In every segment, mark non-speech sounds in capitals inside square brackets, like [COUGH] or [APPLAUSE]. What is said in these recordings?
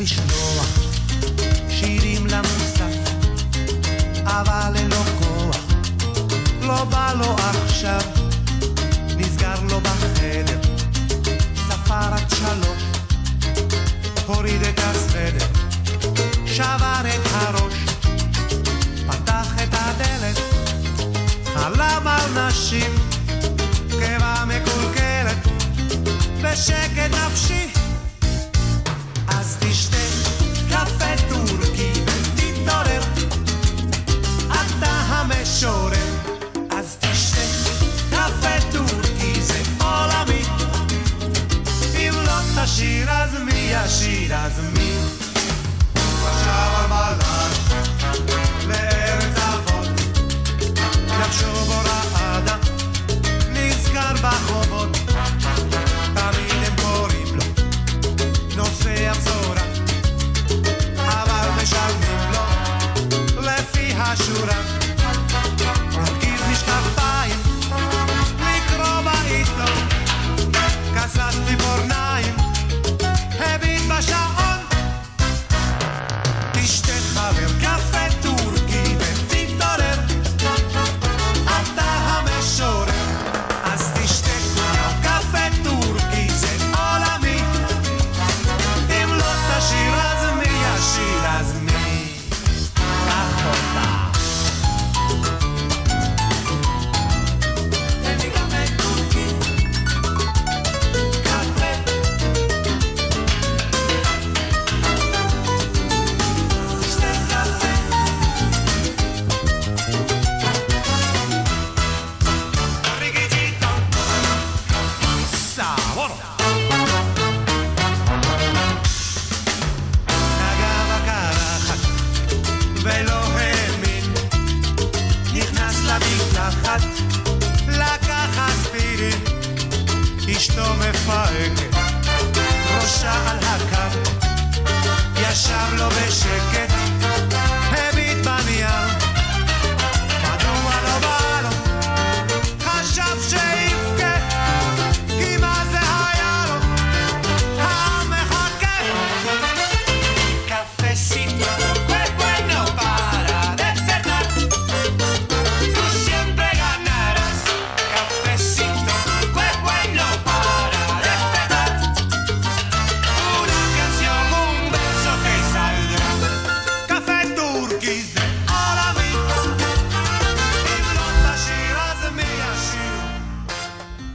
לשלוח שירים למוסף, אבל ללא כוח, לא בא לו עכשיו, נסגר לו בחדר, ספר עד שלוש, הוריד את הסוודר, שבר את הראש, פתח את הדלת, חלם על נשים, קיבה מקולקלת, בשקט נפשי מי ישיר אז מי?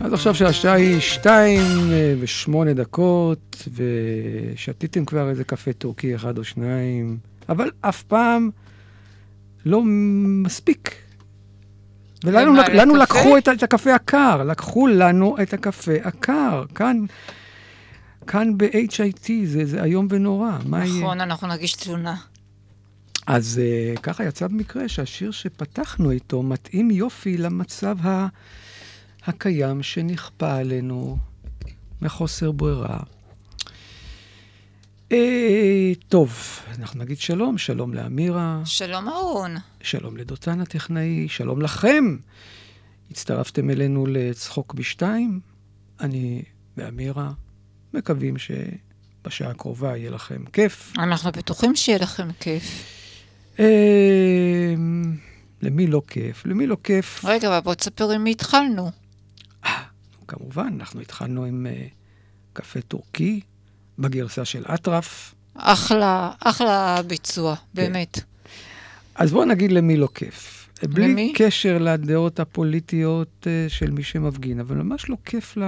אז עכשיו שהשעה היא שתיים אה, ושמונה דקות, ושתיתם כבר איזה קפה טורקי אחד או שניים, אבל אף פעם לא מספיק. ולנו לנו? לקחו את, את הקפה הקר, לקחו לנו את הקפה הקר. כאן, כאן ב-HIT, זה, זה איום ונורא? נכון, אנחנו נגיש תלונה. אז uh, ככה יצא במקרה שהשיר שפתחנו איתו מתאים יופי למצב ה... הקיים שנכפה עלינו מחוסר ברירה. אה, טוב, אנחנו נגיד שלום, שלום לאמירה, שלום אהרון. שלום לדותן הטכנאי, שלום לכם. הצטרפתם אלינו לצחוק בשתיים. אני ואמירה מקווים שבשעה הקרובה יהיה לכם כיף. אנחנו בטוחים שיהיה לכם כיף. אה, למי לא כיף? למי לא כיף? רגע, אבל בוא תספר עם מי התחלנו. כמובן, אנחנו התחלנו עם uh, קפה טורקי בגרסה של אטרף. אחלה, אחלה ביצוע, באמת. אז בואו נגיד למי לא כיף. בלי למי? קשר לדעות הפוליטיות uh, של מי שמפגין, אבל ממש לא כיף ל...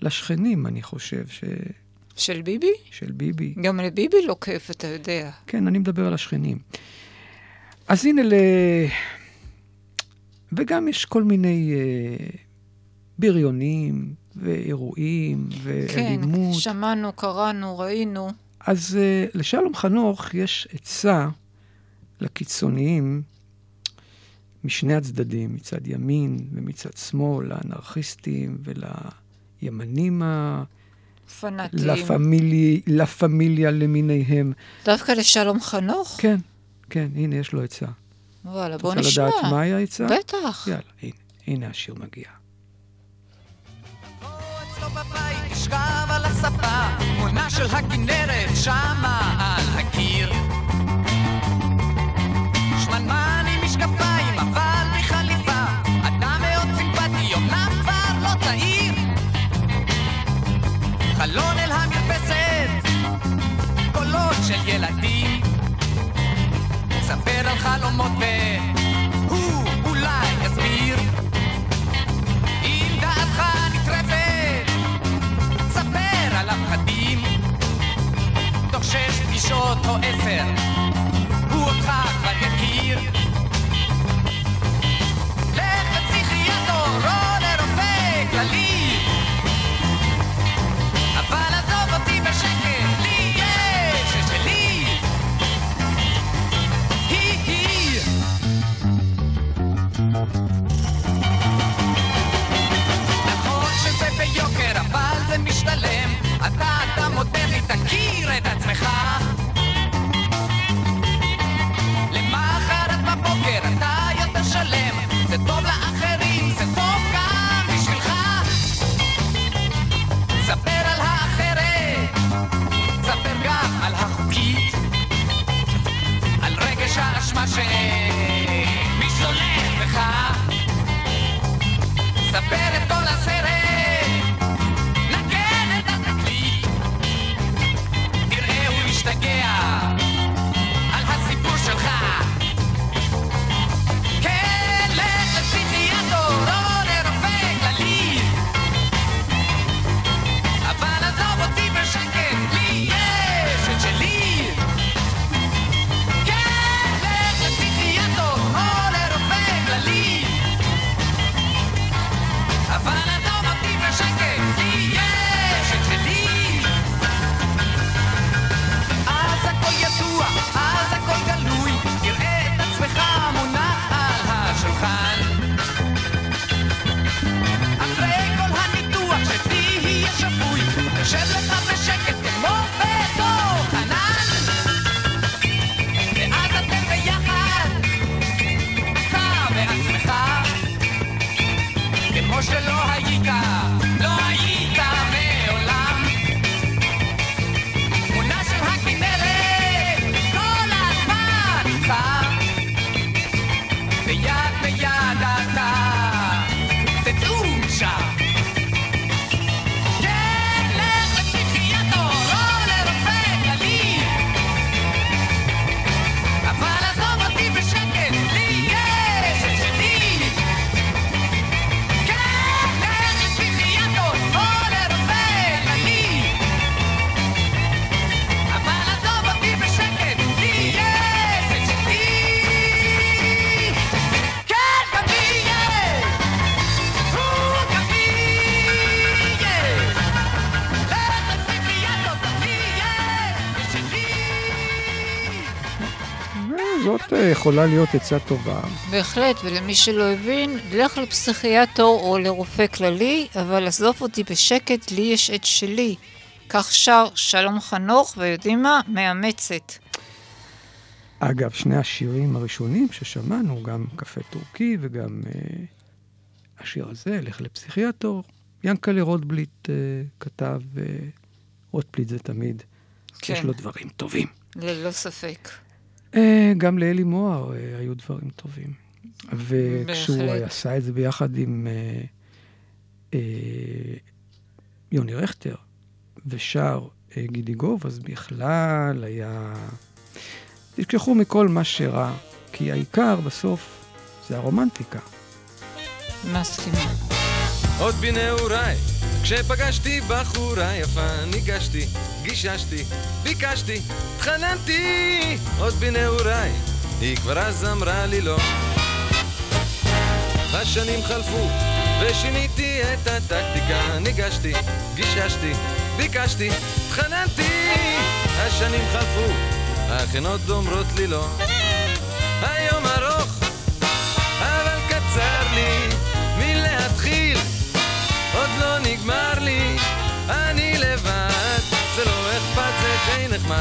לשכנים, אני חושב, ש... של ביבי? של ביבי. גם לביבי לא כיף, אתה יודע. כן, אני מדבר על השכנים. אז הנה ל... וגם יש כל מיני uh, בריונים ואירועים כן, ואלימות. שמענו, קראנו, ראינו. אז uh, לשלום חנוך יש עצה לקיצוניים משני הצדדים, מצד ימין ומצד שמאל, לאנרכיסטים ולימנים ה... פנאטים. לפמילי, לפמיליה למיניהם. דווקא לשלום חנוך? כן, כן, הנה, יש לו עצה. וואלה, בוא רוצה נשמע. לדעת מהי העצה? בטח. יאללה, הנה, הנה השיר מגיע. תשכב על הספה, תמונה של הכנרת שמה על הקיר. שמנמן עם משקפיים, אבל בחליפה, אדם מאוד סימפטי, אמנם כבר לא צעיר. חלון אל המרפסת, קולות של ילדים. ספר על חלומות והוא שש פגישות או עשר, הוא אותך כבר יכיר. לך לפסיכיאטור או לרופא כללי. אבל עזוב אותי בשקט, לי יש את שלי. היא היא. נכון שזה ביוקר, אבל זה משתלם. אתה אדם מודרני, תכיר את עצמך. shame. יכולה להיות עצה טובה. בהחלט, ולמי שלא הבין, לך לפסיכיאטור או לרופא כללי, אבל עזוב אותי בשקט, לי יש את שלי. כך שר שלום חנוך, ויודעים מה? מאמצת. אגב, שני השירים הראשונים ששמענו, גם קפה טורקי וגם אה, השיר הזה, לך לפסיכיאטור, ינקלה רוטבליט אה, כתב, אה, רוטבליט זה תמיד, כן. יש לו דברים טובים. ללא ספק. אה, גם לאלי מוהר אה, היו דברים טובים. וכשהוא. עשה את זה ביחד עם אה, יוני רכטר ושר אה, גידי גוב, אז בכלל היה... תשכחו מכל מה שרע, כי העיקר בסוף זה הרומנטיקה. מסכימה. עוד בנעוריי, כשפגשתי בחורה יפה, ניגשתי, גיששתי, ביקשתי, התחננתי, עוד בנעוריי, היא כבר אז אמרה לי לא. והשנים חלפו, ושיניתי את הטקטיקה, ניגשתי, גיששתי, ביקשתי, התחננתי, השנים חלפו, אך הן עוד אומרות לי לא. היום ארוך,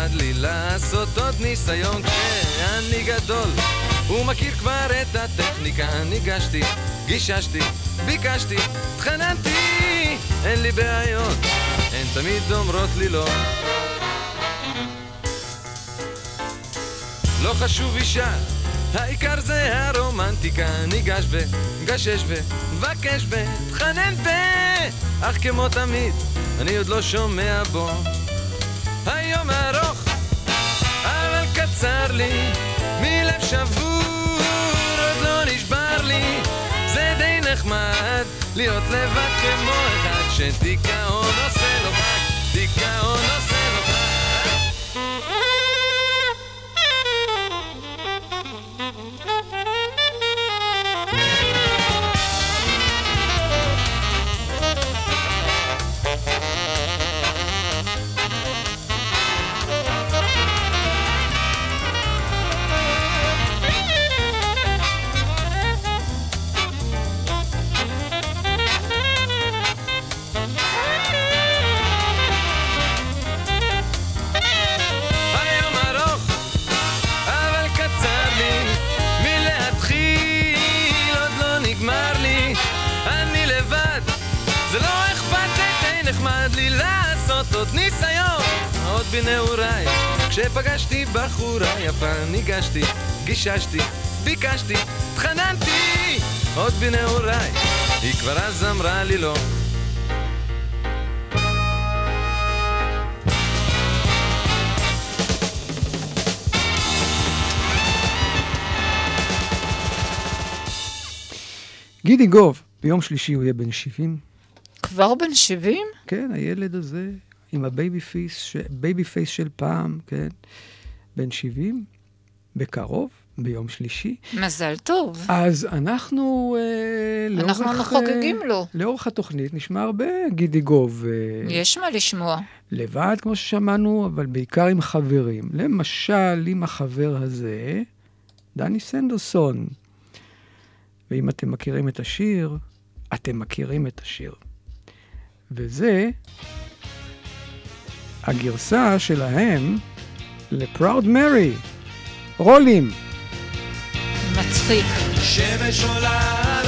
נחמד לי לעשות עוד ניסיון כשאני גדול, ומכיר כבר את הטכניקה, ניגשתי, גיששתי, ביקשתי, התחננתי, אין לי בעיות, הן תמיד אומרות לי לא. לא חשוב אישה, העיקר זה הרומנטיקה, ניגש וגשש ומבקש ותחנן ו... אך כמו תמיד, אני עוד לא שומע בו. היום קצר לי, מלב שבור, עוד לא נשבר לי, זה די נחמד, להיות לבד כמו אחד שדיכאון עושה לו חג, דיכאון עושה בנעוריי, כשפגשתי בחורה יפה, ניגשתי, גיששתי, ביקשתי, התחננתי, עוד בנעוריי, היא כבר אז אמרה לי לא. גידי גוב, ביום שלישי הוא יהיה בן 70. כבר בן 70? כן, הילד הזה, עם ה baby face, ש... baby face של פעם, כן, בן 70, בקרוב, ביום שלישי. מזל טוב. אז אנחנו, אה, לאורך... אנחנו חוגגים אה, לו. לאורך התוכנית נשמע הרבה גידי גוב. אה, יש מה לשמוע. לבד, כמו ששמענו, אבל בעיקר עם חברים. למשל, עם החבר הזה, דני סנדרסון. ואם אתם מכירים את השיר, אתם מכירים את השיר. וזה הגרסה שלהם לפראוד מרי, רולים. מצחיק. שמש עולה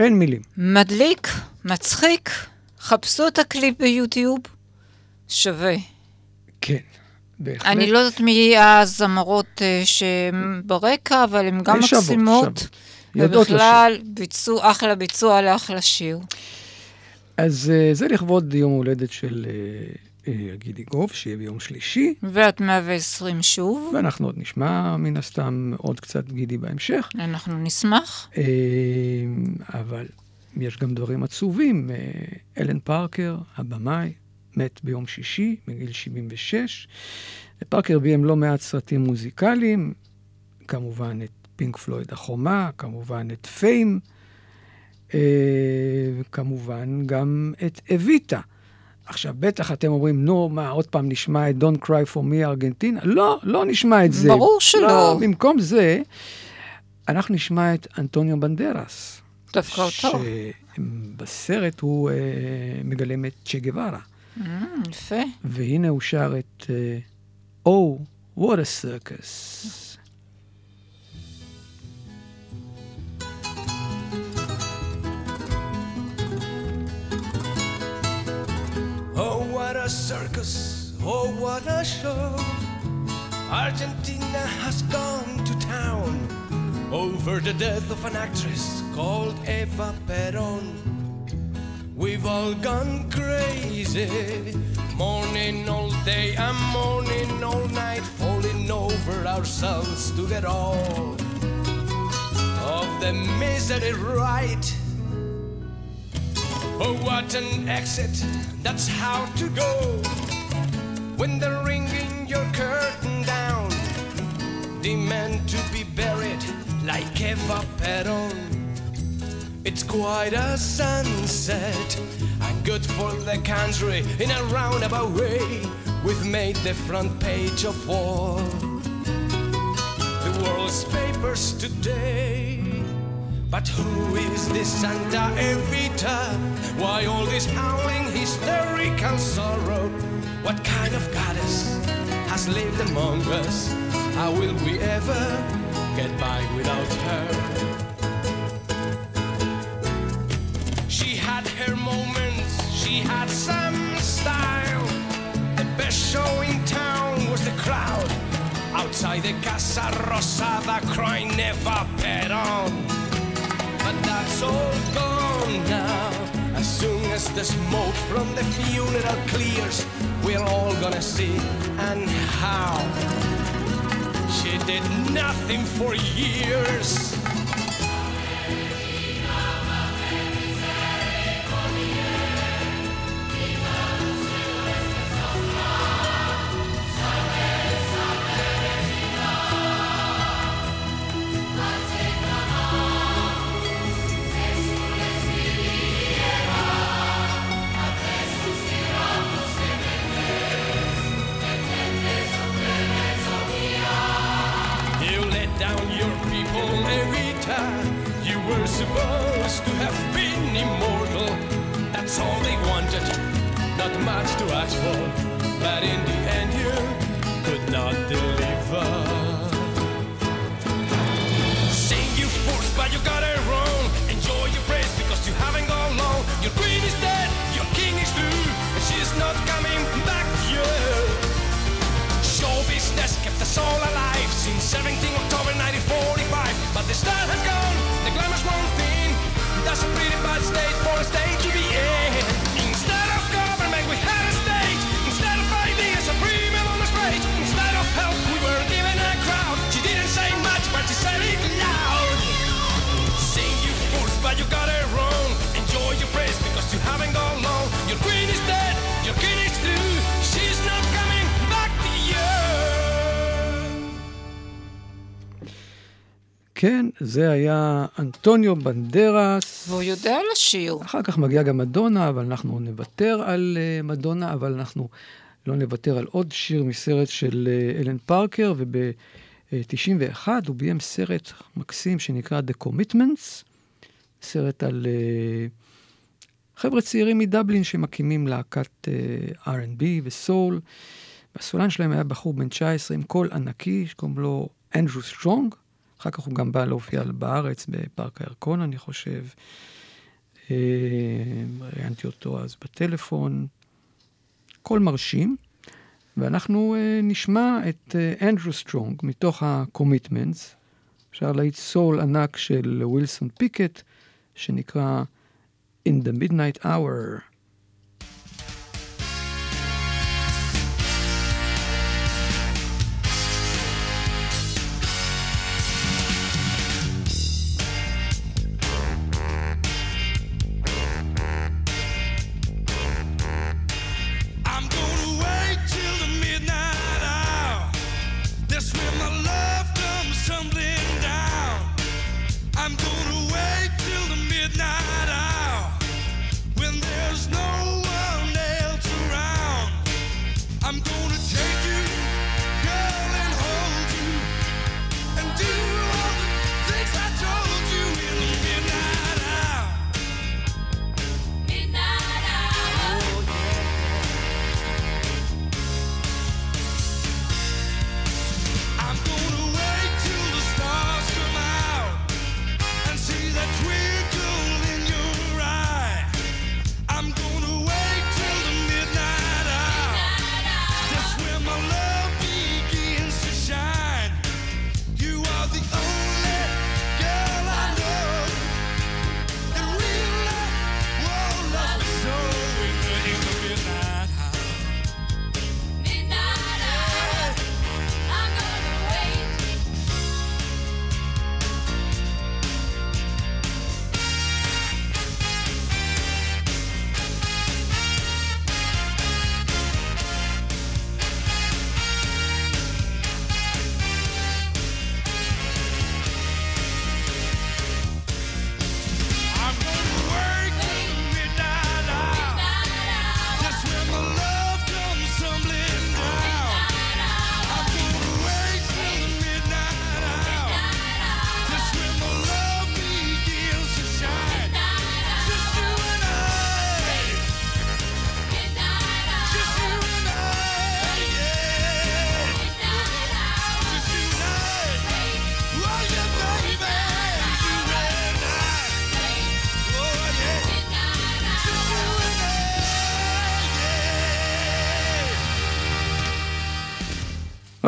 אין מילים. מדליק, מצחיק, חפשו את הקליפ ביוטיוב, שווה. כן, בהחלט. אני לא יודעת מי הזמרות אה, שהן ברקע, אבל הן גם שוות, מקסימות. שוות. ובכלל, ביצעו אחלה ביצוע לאחלה שיר. אז אה, זה לכבוד יום הולדת של אה, גידי גוב, שיהיה ביום שלישי, ואת 120 שוב, ואנחנו עוד נשמע מן הסתם עוד קצת גידי בהמשך. אנחנו נשמח. אה, אבל יש גם דברים עצובים. אה, אלן פארקר, הבמאי, מת ביום שישי, בגיל 76. פארקר ביים לא מעט סרטים מוזיקליים, כמובן את פינק פלויד החומה, כמובן את פיים, אה, וכמובן גם את אביטה. עכשיו, בטח אתם אומרים, נו, מה, עוד פעם נשמע את Don't Cry for Me ארגנטינה? לא, לא נשמע את זה. ברור שלא. לא, במקום זה, אנחנו נשמע את אנטוניו בנדרס. דווקא אותו. שבסרט הוא אה, מגלם את צ'ה גווארה. Mm, יפה. והנה הוא שר את אה, Oh, what a circus. Circus! Oh, what a show! Argentina has gone to town over the death of an actress called Eva Peron. We've all gone crazy, mourning all day and mourning all night, falling over ourselves to get all of the misery right. Oh, what an exit, that's how to go. When they're ringing your curtain down, demand to be buried like Eva Peron. It's quite a sunset, and good for the country in a roundabout way. We've made the front page of all the world's papers today. But who is this Santa Evita? Why all this howling, hysterical sorrow? What kind of goddess has lived among us? How will we ever get by without her? She had her moments, she had some style. The best show in town was the crowd outside the Casa Rosada crying never Peron. But that's all gone now. As soon as the smoke from the funeral clears, we're all gonna see and how she did nothing for years. Supposed to have been immortal. That's all they wanted. Not much to ask for. But in the end, you could not deliver. כן, זה היה אנטוניו בנדרס. והוא יודע לשיר. אחר כך מגיעה גם מדונה, אבל אנחנו נוותר על אה, מדונה, אבל אנחנו לא נוותר על עוד שיר מסרט של אה, אלן פארקר, וב-91 הוא ביים סרט מקסים שנקרא The Commitments, סרט על אה, חבר'ה צעירים מדבלין שמקימים להקת R&B וסול. והסולן שלהם היה בחור בן 19 עם קול ענקי, שקוראים לו אנדרו סטרונג. אחר כך הוא גם בא להופיע בארץ, בפארק הירקון, אני חושב. אה, ראיינתי אותו אז בטלפון, קול מרשים, ואנחנו אה, נשמע את אה, אנדרו סטרונג מתוך ה-commitments, עושה להיט סול ענק של ווילסון פיקט, שנקרא In the Midnight Hour.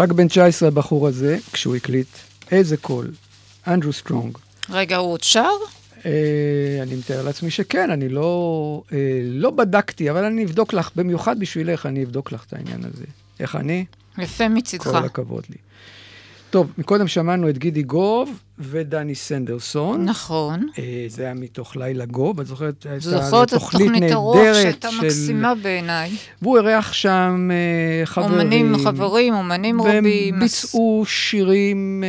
רק בן 19 הבחור הזה, כשהוא הקליט, איזה קול. אנדרו סטרונג. רגע, הוא עוד שר? אה, אני מתאר לעצמי שכן, אני לא, אה, לא בדקתי, אבל אני אבדוק לך, במיוחד בשבילך, אני אבדוק לך את העניין הזה. איך אני? יפה מצידך. כל הכבוד לי. טוב, מקודם שמענו את גידי גוב ודני סנדרסון. נכון. אה, זה היה מתוך לילה גוב, את זוכרת? זוכרת את תוכנית האירוח שהייתה מקסימה בעיניי. והוא אירח שם אה, חברים. אומנים חברים, אומנים והם רבים. ביצעו שירים...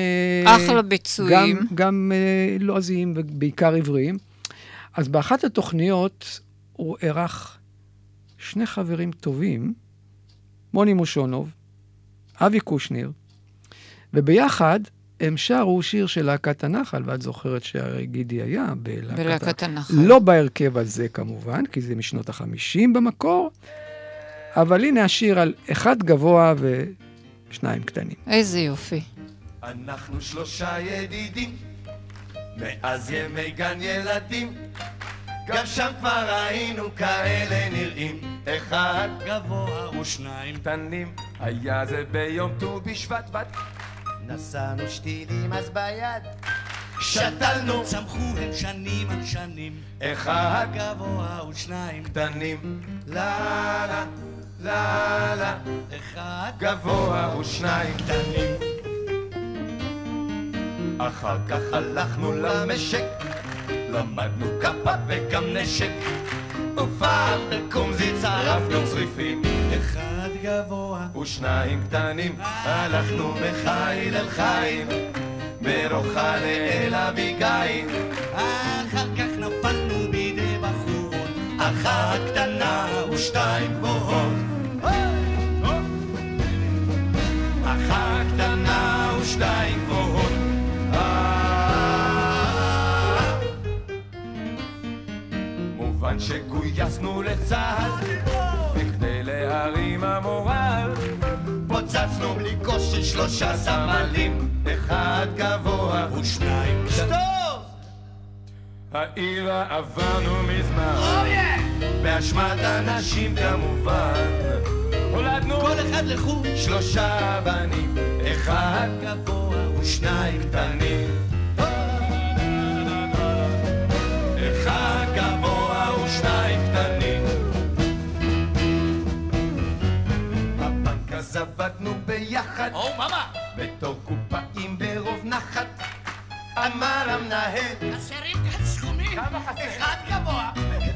אה, אחלה ביצועים. גם, גם לועזיים ובעיקר עבריים. אז באחת התוכניות הוא אירח שני חברים טובים, מוני מושונוב, אבי קושניר, וביחד הם שרו שיר של להקת הנחל, ואת זוכרת שהרי גידי היה בלהקת, בלהקת הנחל. לא בהרכב הזה כמובן, כי זה משנות החמישים במקור, אבל הנה השיר על אחד גבוה ושניים קטנים. איזה יופי. אנחנו שלושה ידידים, מאז ימי גן ילדים. גם שם כבר היינו כאלה נראים, אחד גבוה ושניים קטנים. היה זה ביום ט"ו בשבט בת. נשאנו שתילים אז ביד, שתלנו, צמחו הם שנים על שנים, אחד גבוה ושניים, קטנים. לה לה לה לה, אחד גבוה ושניים קטנים. אחר כך הלכנו למשק, למדנו כפה וגם נשק. ופעם בקומזי צרפנו צריפים, אחד גבוה ושניים קטנים, הלכנו מחיל אל חיל, מרוחה לאל אביגיל, אחר כך נפלנו בידי בחורות, אחת קטנה ושתיים גבוהות. אחת קטנה ושתיים מובן שגויסנו לצה"ל, בכדי להרים המורל. פוצצנו בלי קושי שלושה סמלים, אחד גבוה ושניים שטוב! העיר עברנו מזמן. באשמת אנשים כמובן. הולדנו כל אחד לחוד שלושה בנים, אחד גבוה ושניים קטנים. ביחד. או, מאמה! בתור קופאים ברוב נחת. אמר המנהל. חסרים כאן סכומים. כמה חסר? אחד גבוה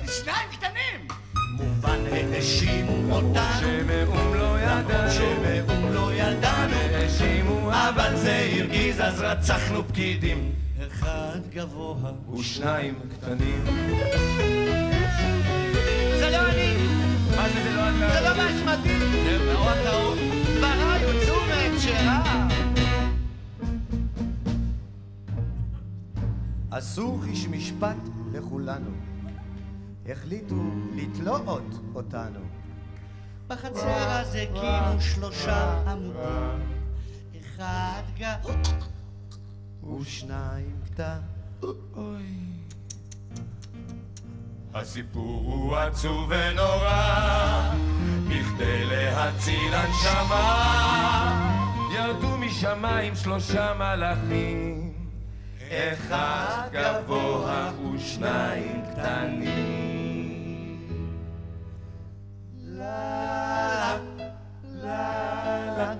ושניים קטנים. מובן האשימו אותנו. שמאום לא ידענו. שמאום לא ידענו. האשימו אבל זה הרגיז אז רצחנו פקידים. אחד גבוה ושניים קטנים. זה לא אני. מה זה זה לא אתה? זה לא באשמתי. זה מאוד טעות. מהקשרם. עשו חיש משפט לכולנו. החליטו לתלות אותנו. בחצר אז הקימו שלושה עמודים. אחד גבוה ושניים קטן. הסיפור הוא עצוב ונורא, בכדי להציל הנשמה. ירדו משמיים שלושה מלאכים, אחד גבוה ושניים קטנים. לה לה לה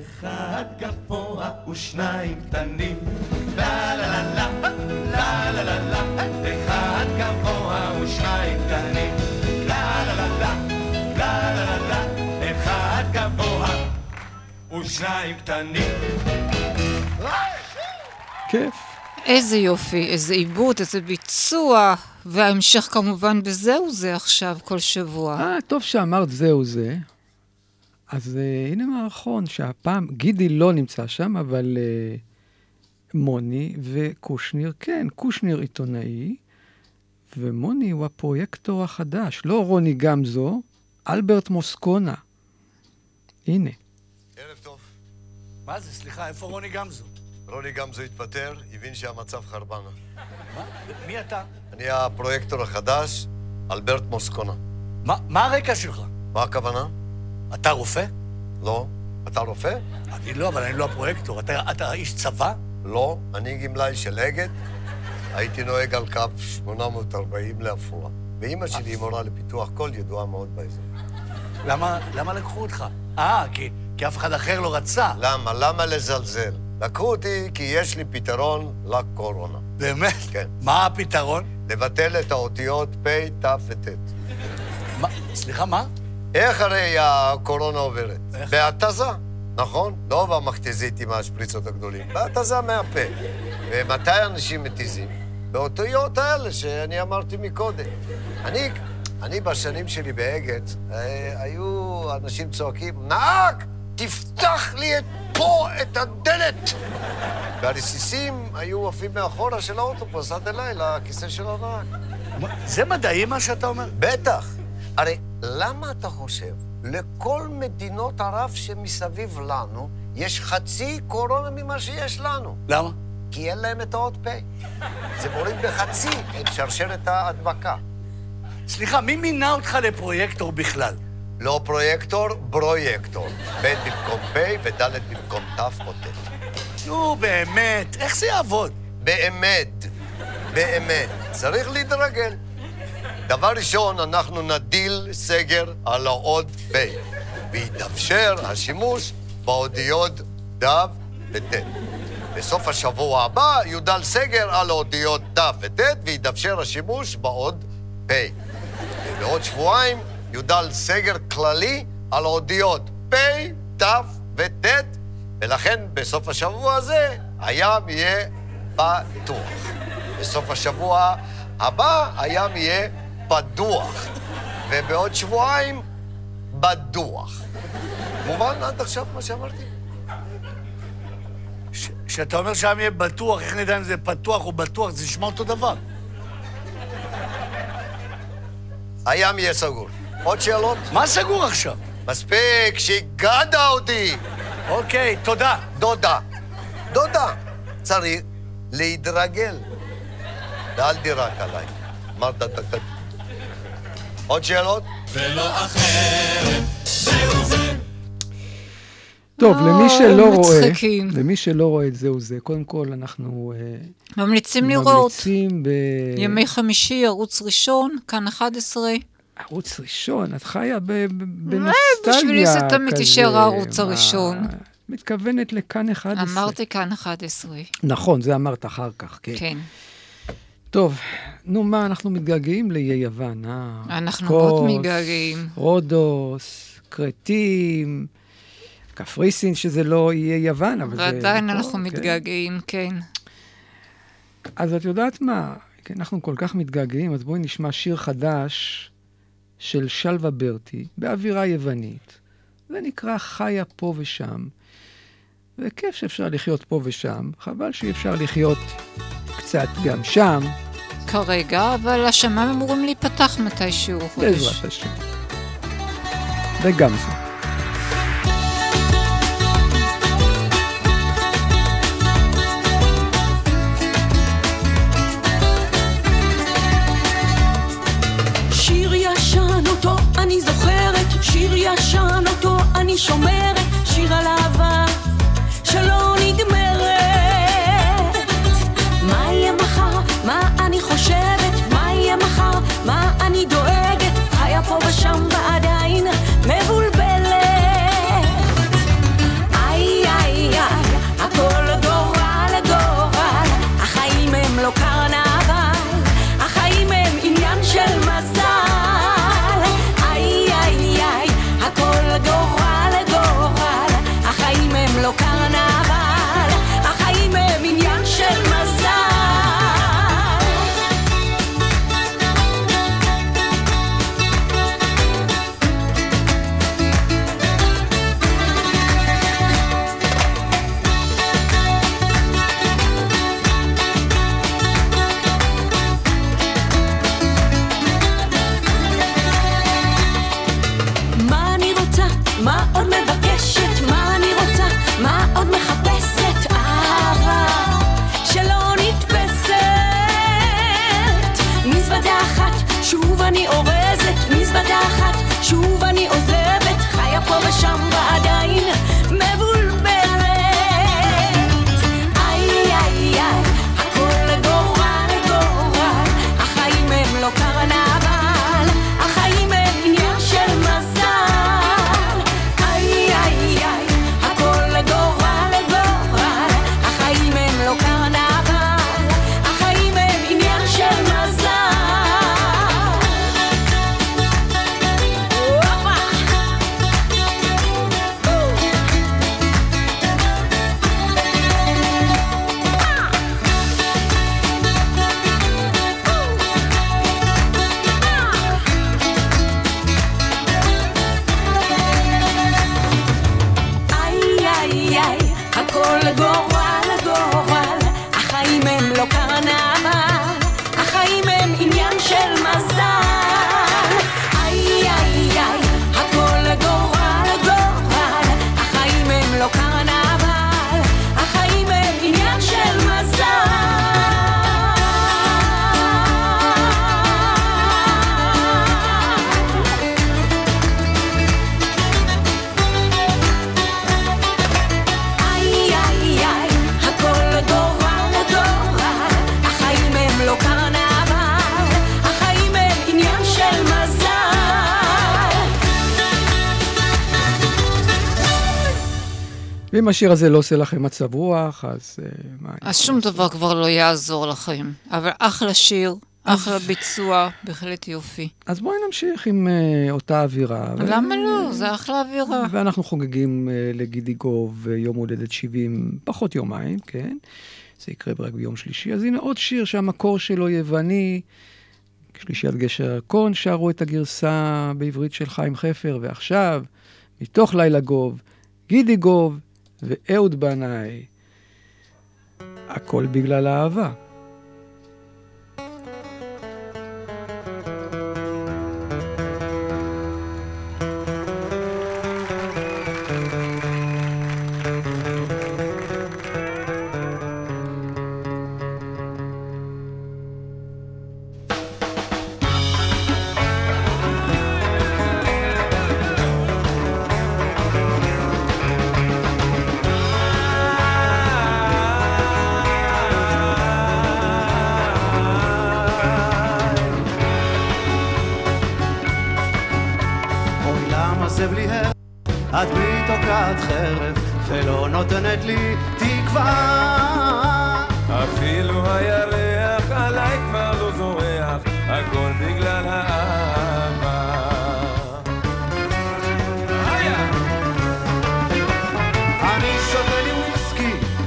אחד גבוה ושניים קטנים. לה לה לה לה לה לה לה אחד גבוה ושניים קטנים. לה לה לה לה לה לה לה ושניים קטנים. כיף. איזה יופי, איזה עיבוד, איזה ביצוע, וההמשך כמובן בזהו זה עכשיו, כל שבוע. אה, טוב שאמרת זהו זה. אז uh, הנה מערכון שהפעם גידי לא נמצא שם, אבל uh, מוני וקושניר, כן, קושניר עיתונאי, ומוני הוא הפרויקטור החדש, לא רוני גמזו, אלברט מוסקונה. הנה. מה זה? סליחה, איפה רוני גמזו? רוני גמזו התפטר, הבין שהמצב חרבנה. מה? מי אתה? אני הפרויקטור החדש, אלברט מוסקונה. מה, מה הרקע שלך? מה הכוונה? אתה רופא? לא. אתה רופא? אני לא, אבל אני לא הפרויקטור. אתה, אתה איש צבא? לא. אני גמלאי של אגד. הייתי נוהג על קו 840 לעפולה. ואימא שלי היא מורה לפיתוח קול ידועה מאוד באזור. למה, למה לקחו אותך? אה, כי, כי אף אחד אחר לא רצה. למה? למה לזלזל? לקחו אותי כי יש לי פתרון לקורונה. באמת? כן. מה הפתרון? לבטל את האותיות פ', ת' וט'. מה, סליחה, מה? איך הרי הקורונה עוברת? איך? בהתזה, נכון? לא במכתזית עם השפריצות הגדולים, בהתזה מהפה. ומתי אנשים מתיזים? באותיות האלה שאני אמרתי מקודם. אני, אני בשנים שלי באגד, אה, היו אנשים צועקים, נהג, תפתח לי את פה את הדלת! והרסיסים היו עפים מאחורה של האוטובוס עד אליי, לכיסא של הנהג. זה מדעי מה שאתה אומר? בטח. הרי למה אתה חושב, לכל מדינות ערב שמסביב לנו, יש חצי קורונה ממה שיש לנו? למה? כי אין להם את האות פ'. זה מוריד בחצי את שרשרת ההדבקה. סליחה, מי מינה אותך לפרויקטור בכלל? לא פרויקטור, ברויקטור. ב' במקום פ' וד' במקום ת' או ט'. נו, באמת, איך זה יעבוד? באמת, באמת. צריך להתרגל. דבר ראשון, אנחנו נטיל סגר על האות פ', ויתאפשר השימוש באותיות ד' וט'. בסוף השבוע הבא יודל סגר על האותיות ת' וט', ויתאפשר השימוש באות פ'. ובעוד שבועיים יודל סגר כללי על האותיות פ', ת' וט', ולכן בסוף השבוע הזה הים יהיה פתוח. בסוף השבוע הבא הים יהיה פדוח, ובעוד שבועיים בדוח. מובן עד עכשיו מה שאמרתי? כשאתה אומר שהעם יהיה בטוח, איך נדע אם זה פתוח או בטוח? זה נשמע אותו דבר. הים יהיה סגור. עוד שאלות? מה סגור עכשיו? מספיק, שיגעת אותי. אוקיי, תודה. דודה. דודה. צריך להתרגל. ואל דירק עליי. אמרת דק דק. עוד שאלות? ולא אחרת, זהו זה. טוב, אוי, למי שלא רואה, מצחיקים. למי שלא רואה את זהו זה, קודם כל אנחנו אה, ממליצים לראות. ממליצים ב... ימי חמישי, ערוץ ראשון, כאן 11. ערוץ ראשון, את חיה ב- ב- אולי בנוסטלגיה בשבילי זה תמיד. יישאר הערוץ הראשון. מתכוונת לכאן 11. אמרתי כאן 11. נכון, זה אמרת אחר כך, כן. כן. טוב, נו מה, אנחנו מתגעגעים לאיי יוון, אה? אנחנו קוס, מאוד מתגעגעים. רודוס, כרתים, קפריסין, שזה לא איי יוון, אבל זה... ועדיין אנחנו כן. מתגעגעים, כן. אז את יודעת מה? אנחנו כל כך מתגעגעים, אז בואי נשמע שיר חדש של שלווה ברטי, באווירה יוונית. זה נקרא חיה פה ושם. וכיף שאפשר לחיות פה ושם, חבל שאי אפשר לחיות קצת גם שם, כרגע, אבל השמיים אמורים להיפתח מתישהו חודש. בעזרת השם. וגם זה. אני שומרת, שיר על אהבה ואם השיר הזה לא עושה לכם מצב רוח, אז אה, מה... אז שום? דבר כבר לא יעזור לכם. אבל אחלה שיר, אחלה ביצוע, בהחלט יופי. אז בואי נמשיך עם אה, אותה אווירה. ו- למה לא? זה אחלה אווירה. ואנחנו חוגגים אה, לגידי גוב אה, יום הולדת 70, פחות יומיים, כן? זה יקרה רק ביום שלישי. אז הנה עוד שיר שהמקור שלו יווני. שלישיית גשר הירקון שרו את הגרסה בעברית של חיים חפר, ועכשיו, מתוך לילה גוב, גידי גוב ואהוד בנאי. הכל בגלל האהבה.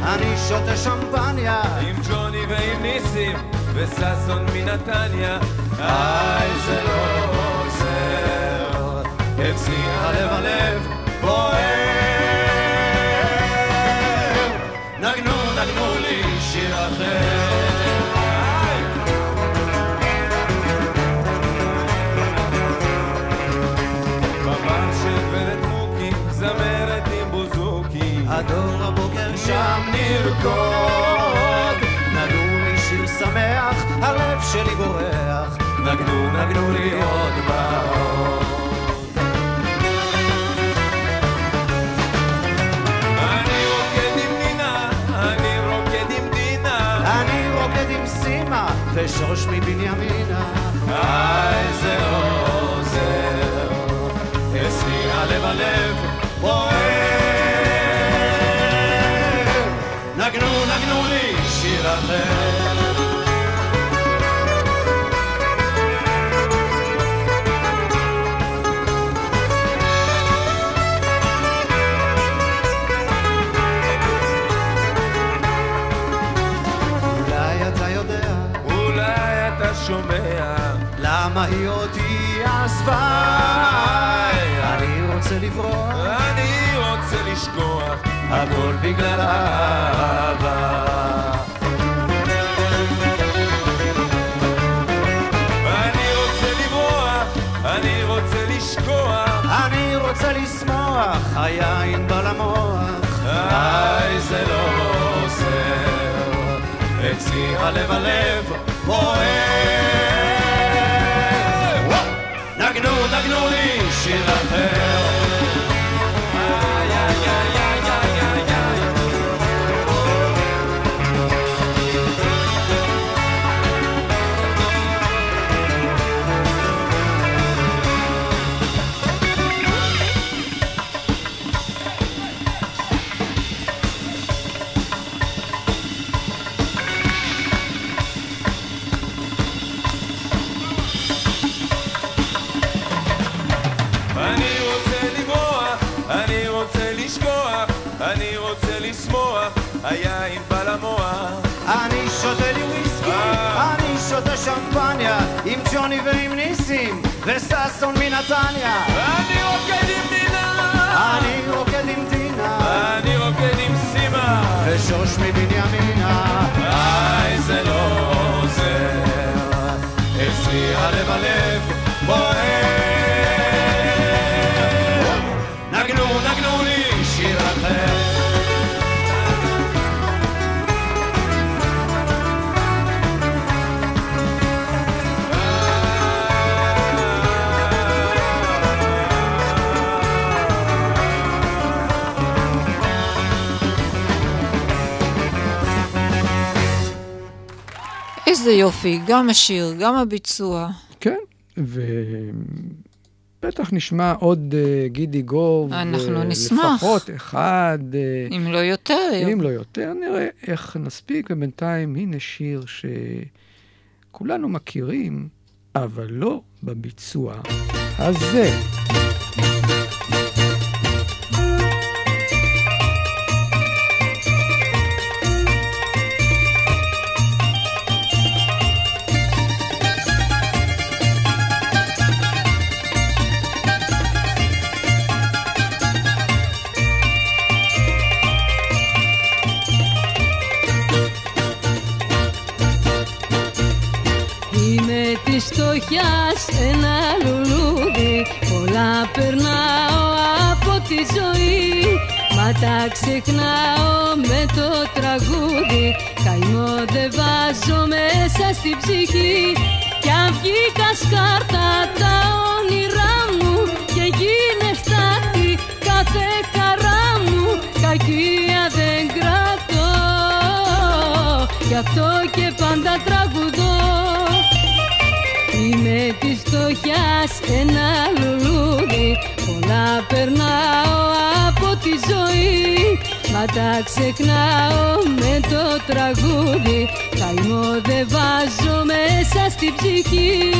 אני שותה שמפניה. עם ג'וני ועם ניסים, וששון מנתניה, איי זה לא עוזר, אצלי הלב הלב בוער. שם נרקוד נגנו לי שיר שמח, הלב שלי בורח. נגנו, נגנו לי עוד באות אני רוקד עם נינה, אני רוקד עם דינה, אני רוקד עם סימה ושוש מבנימינה. איי זה עוזר, אצלי הלב הלב בוער. אתה שומע, למה היא אותי עזבה? אני רוצה לברוח. אני רוצה לשכוח, הכל בגלל האהבה רוצה לשמוח, היין בא למוח איי זה לא עוזר, אצלי הלב הלב בוער. עם ג'וני ועם ניסים וששון מנתניה. אני רוקד עם נינה, אני רוקד עם דינה. אני רוקד עם סימה. ושוש מבנימינה. איי, זה לא עוזר, אצלי הלב הלב בוער. איזה יופי, גם השיר, גם הביצוע. כן, ובטח נשמע עוד uh, גידי גוב. אנחנו אה, נשמח. לפחות אחד. uh, אם לא יותר. אם לא יותר, נראה איך נספיק, ובינתיים הנה שיר שכולנו מכירים, אבל לא בביצוע הזה. Τα ξεχνάω με το τραγούδι. Καημό δεν βάζω μέσα στη ψυχή. Κι αν βγήκα σκάρτα τα όνειρά μου Και γίνε στάχτη κάθε χαρά μου Κακία δεν κρατώ. Γι' αυτό και πάντα τραγουδώ. Είμαι της φτωχιάς ένα λουλούδι. Πολλά Μα τα ξεχνάω με το τραγούδι. Καημό δεν βάζω μέσα στη ψυχή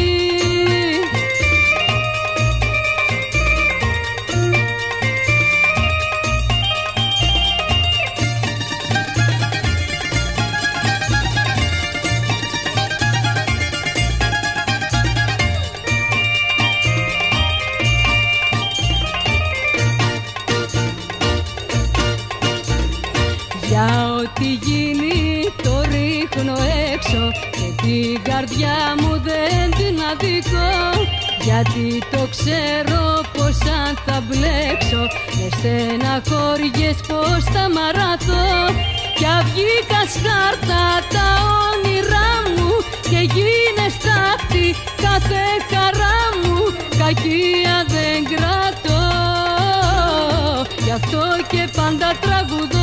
ό,τι γίνει το ρίχνω έξω Και την καρδιά μου δεν την αδικώ Γιατί το ξέρω πως αν θα μπλέξω Με στεναχώριες πως θα μαραθώ. Κι αυγήκα σκάρτα τα όνειρά μου Και γίνε στάχτη κάθε χαρά μου Κακία δεν κρατώ. Γι' αυτό και πάντα τραγουδώ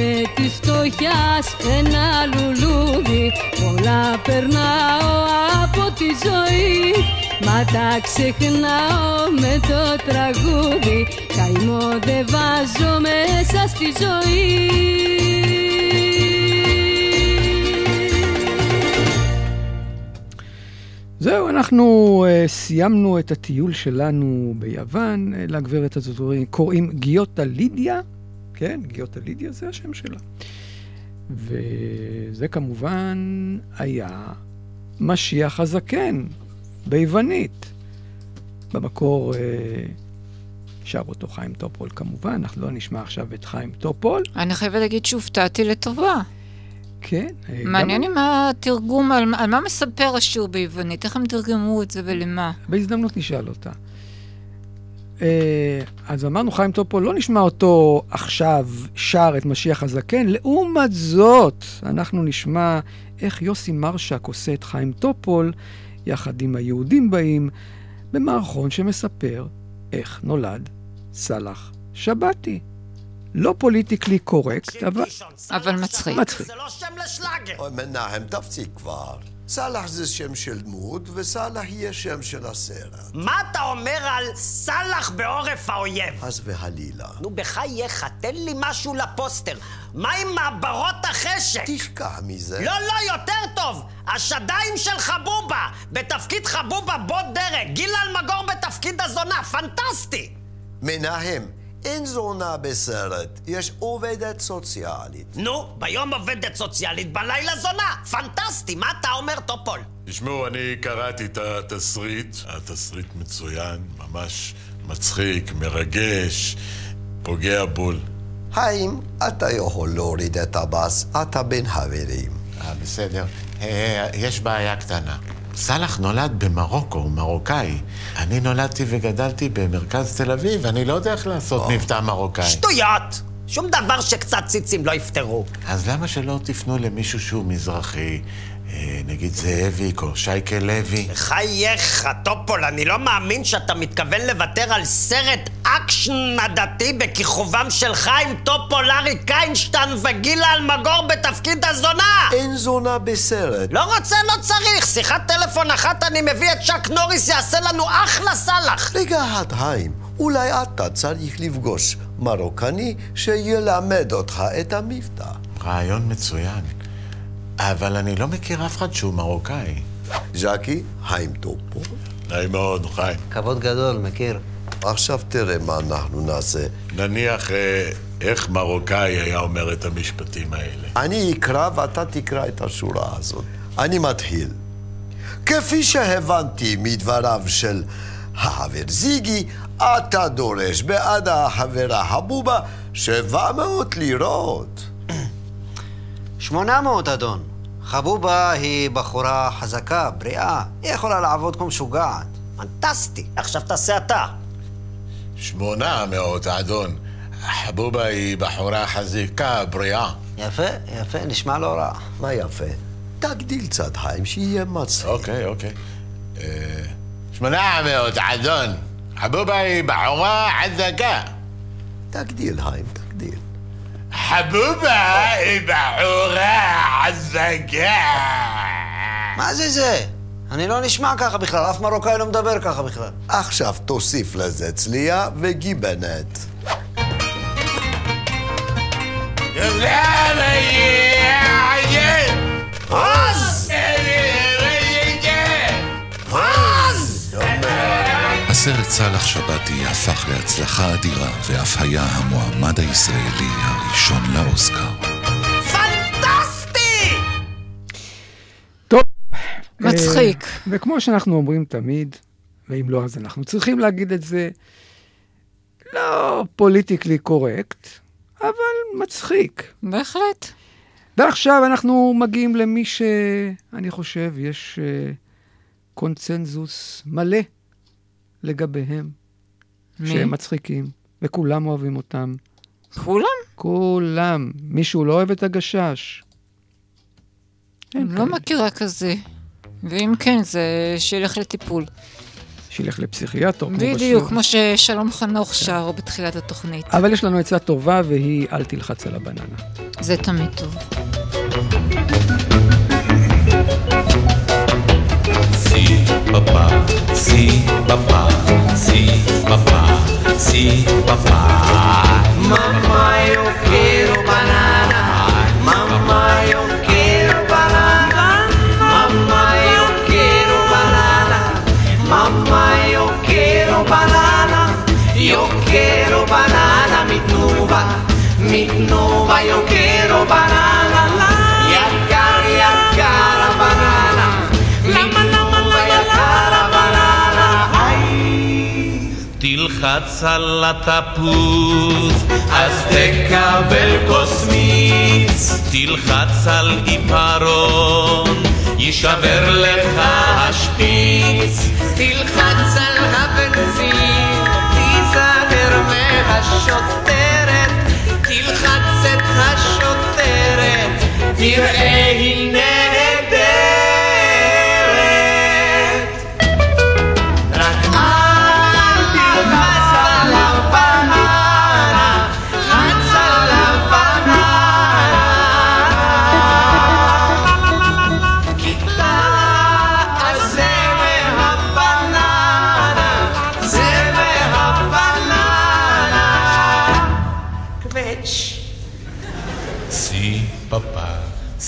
Είμαι της φτωχιάς ένα λουλούδι Πολλά περνάω από τη ζωή Μα τα ξεχνάω με το τραγούδι Καημό δεν βάζω μέσα στη ζωή זהו, אנחנו uh, סיימנו את הטיול שלנו ביוון. אה, לגברת הזאת קוראים גיוטה לידיה, כן, גיוטה לידיה זה השם שלה. וזה כמובן היה משיח הזקן, ביוונית. במקור אה, שר אותו חיים טופול כמובן, אנחנו לא נשמע עכשיו את חיים טופול. אני חייבת להגיד שהופתעתי לטובה. כן. אה, מעניין גם- אם התרגום, על, על מה מספר השיר ביוונית, איך הם תרגמו את זה ולמה. בהזדמנות נשאל אותה. אה, אז אמרנו, חיים טופול, לא נשמע אותו עכשיו שר את משיח הזקן, לעומת זאת, אנחנו נשמע איך יוסי מרשק עושה את חיים טופול, יחד עם היהודים באים, במערכון שמספר איך נולד סאלח שבתי. לא politically correct, אבל... אבל מצחיק. מצחיק. זה לא שם לשלאגר. אוי, מנחם, תפסיק כבר. סאלח זה שם של דמות, וסאלח יהיה שם של הסרט. מה אתה אומר על סאלח בעורף האויב? חס וחלילה. נו, בחייך, תן לי משהו לפוסטר. מה עם מעברות החשק? תשכח מזה. לא, לא, יותר טוב! השדיים של חבובה! בתפקיד חבובה בוא דרג! גילה אלמגור בתפקיד הזונה! פנטסטי! מנחם, אין זונה בסרט, יש עובדת סוציאלית. נו, ביום עובדת סוציאלית, בלילה זונה! פנטסטי! מה אתה אומר, טופול? תשמעו, אני קראתי את התסריט. התסריט מצוין, ממש מצחיק, מרגש, פוגע בול. האם אתה יכול להוריד את הבאס? אתה בין חברים. אה, בסדר. אה, יש בעיה קטנה. סאלח נולד במרוקו, הוא מרוקאי. אני נולדתי וגדלתי במרכז תל אביב, אני לא יודע איך לעשות מבטא מרוקאי. שטויות! שום דבר שקצת ציצים לא יפתרו. אז למה שלא תפנו למישהו שהוא מזרחי, נגיד זאביק או שייקה לוי? חייך, טופול, אני לא מאמין שאתה מתכוון לוותר על סרט אקשן עדתי בכיכובם של חיים טופול, אריק איינשטיין וגילה אלמגור בתפקיד הזונה! אין זונה בסרט. לא רוצה, לא צריך. שיחת טלפון אחת אני מביא את צ'אק נוריס, יעשה לנו אחלה סאלח. רגע אחד, חיים, אולי אתה צריך לפגוש מרוקני שילמד אותך את המבטא. רעיון מצוין. אבל אני לא מכיר אף אחד שהוא מרוקאי. ז'קי, חיים טופו. נעים מאוד, חיים. כבוד גדול, מכיר. עכשיו תראה מה אנחנו נעשה. נניח אה, איך מרוקאי היה אומר את המשפטים האלה. אני אקרא ואתה תקרא את השורה הזאת. אני מתחיל. כפי שהבנתי מדבריו של החבר זיגי, אתה דורש בעד החברה הבובה 700 לירות. 800, אדון. חבובה היא בחורה חזקה, בריאה. היא יכולה לעבוד כמו משוגעת. פנטסטי. עכשיו תעשה אתה. שמונה מאות, אדון. חבובה היא בחורה חזיקה, בריאה. יפה, יפה, נשמע לא רע. מה יפה? תגדיל קצת, חיים, שיהיה מצחיק. אוקיי, אוקיי. אה, שמונה מאות, אדון. חבובה היא בחורה חזקה. תגדיל, חיים. חבובה היא בחורה חזקה. מה זה זה? אני לא נשמע ככה בכלל, אף מרוקאי לא מדבר ככה בכלל. עכשיו תוסיף לזה צליה וגיבנת. הסרט סאלח שבתי הפך להצלחה אדירה, ואף היה המועמד הישראלי הראשון לאוסקר. פנטסטי! טוב. מצחיק. אה, וכמו שאנחנו אומרים תמיד, ואם לא, אז אנחנו צריכים להגיד את זה לא פוליטיקלי קורקט, אבל מצחיק. בהחלט. ועכשיו אנחנו מגיעים למי שאני חושב יש אה, קונצנזוס מלא לגביהם. מי? שהם מצחיקים, וכולם אוהבים אותם. כולם? כולם. מישהו לא אוהב את הגשש. אני לא מכירה כזה. ואם כן, זה שילך לטיפול. שילך לפסיכיאטר. בדיוק. כמו ששלום חנוך שר בתחילת התוכנית. אבל יש לנו עצה טובה, והיא אל תלחץ על הבננה. זה תמיד טוב. see papa, papa, papa, papa. Mamma io quiero banana, mamma io quiero banana, mamma io quiero banana, mamma io quiero banana, io quiero banana, mi nuova, mi nuova quiero banana. תלחץ על התפוז, אז תקבל כוס מיץ. תלחץ על עיפרון, יישבר לך השפיץ. תלחץ על הבנזין, תיזהר מהשוטרת, תלחץ את השוטרת, תראה היא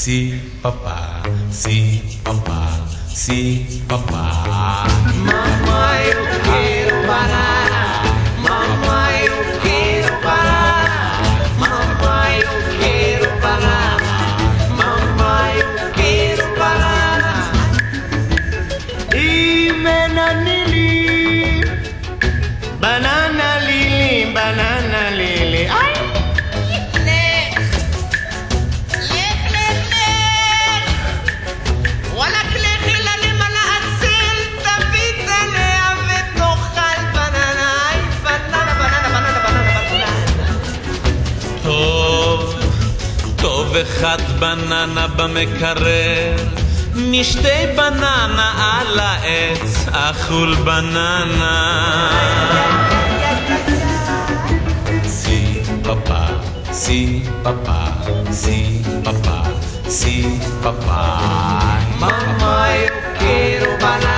see papa, see papa, see papa. Mama. בננה במקרר, משתי בננה על העץ, אכול בננה. Si papá, si papá, si papá, si papá. Mamá, yo quiero banana.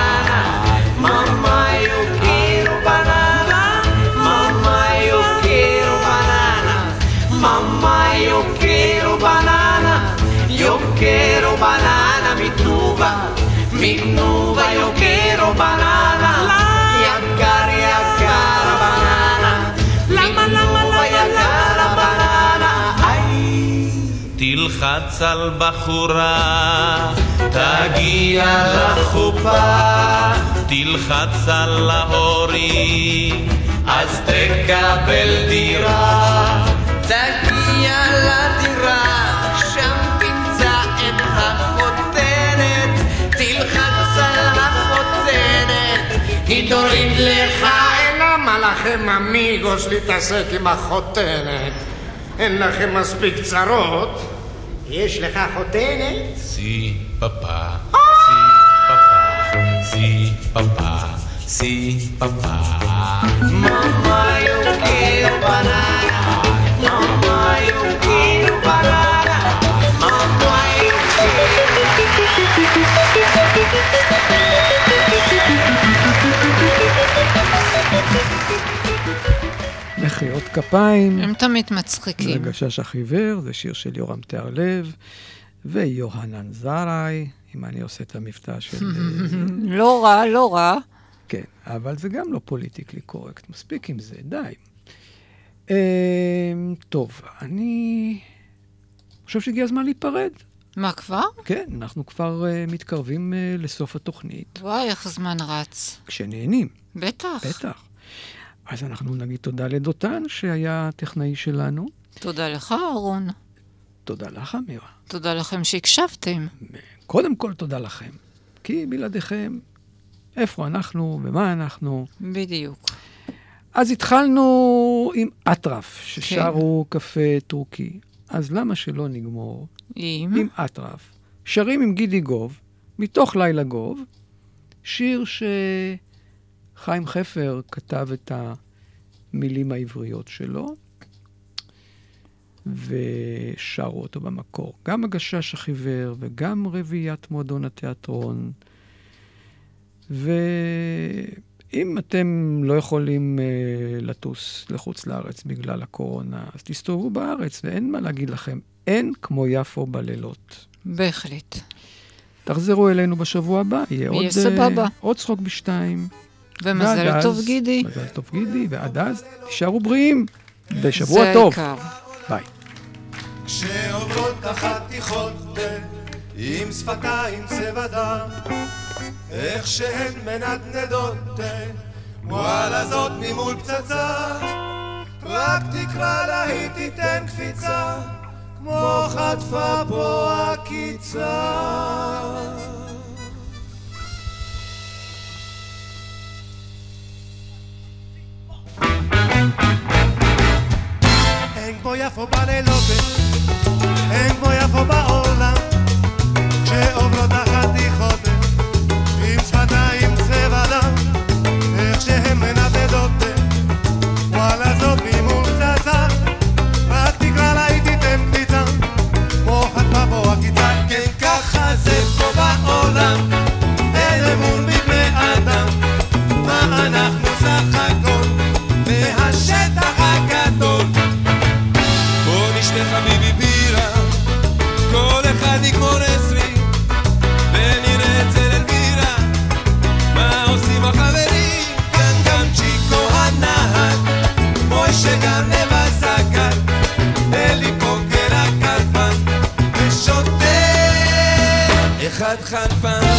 Mi tuba, yo quiero banana. Yakar, yakar, banana. Lama, lama, lama, yakar, banana. תלחץ על בחורה, תגיע לחופה, תלחץ על ההורים, אז תקבל דירה. תגיע לדירה, היא תוריד לך אה, למה לכם אמיגוס להתעסק עם החותנת? אין לכם מספיק צרות? יש לך חותנת? Si papá, si papá, si papá, si papá. Mamá, yo quiero banana. Mamá, yo quiero banana. Mamá, כפיים. הם תמיד מצחיקים. לגשש החיוור, זה שיר של יורם תיארלב, ויוהנן זרעי, אם אני עושה את המבטא של... אה, [LAUGHS] לא רע, לא רע. כן, אבל זה גם לא פוליטיקלי קורקט, מספיק עם זה, די. אה, טוב, אני חושב שהגיע הזמן להיפרד. מה, כבר? כן, אנחנו כבר uh, מתקרבים uh, לסוף התוכנית, וואי, איך הזמן רץ. כשנהנים. בטח. בטח. אז אנחנו נגיד תודה לדותן, שהיה הטכנאי שלנו. תודה לך, אהרון. תודה לך, אמירה. תודה לכם שהקשבתם. קודם כל, תודה לכם. כי בלעדיכם, איפה אנחנו ומה אנחנו. בדיוק. אז התחלנו עם אטרף, ששרו כן. קפה טורקי. אז למה שלא נגמור עם? עם אטרף? שרים עם גידי גוב, מתוך לילה גוב, שיר שחיים חפר כתב את המילים העבריות שלו, ושרו אותו במקור. גם הגשש החיוור וגם רביעיית מועדון התיאטרון. ואם אתם לא יכולים uh, לטוס לחוץ לארץ בגלל הקורונה, אז תסתובבו בארץ, ואין מה להגיד לכם. אין כמו יפו בלילות. בהחלט. תחזרו אלינו בשבוע הבא, יהיה, עוד, סבבה. Uh, עוד צחוק בשתיים. ומזל ועד טוב, אז- גידי. מזל טוב גידי, ועד אז תישארו בריאים, ושבוע זה טוב. העיקר. ביי. כשעוברות החתיכות עם שפתיים צבע דם איך שהן מנדנדות וואלה זאת ממול פצצה רק תקרא לה היא תיתן קפיצה כמו חטפה פה עקיצה אין כמו יפו בלילות, אין כמו יפו בעולם, כשעוברות חנפן.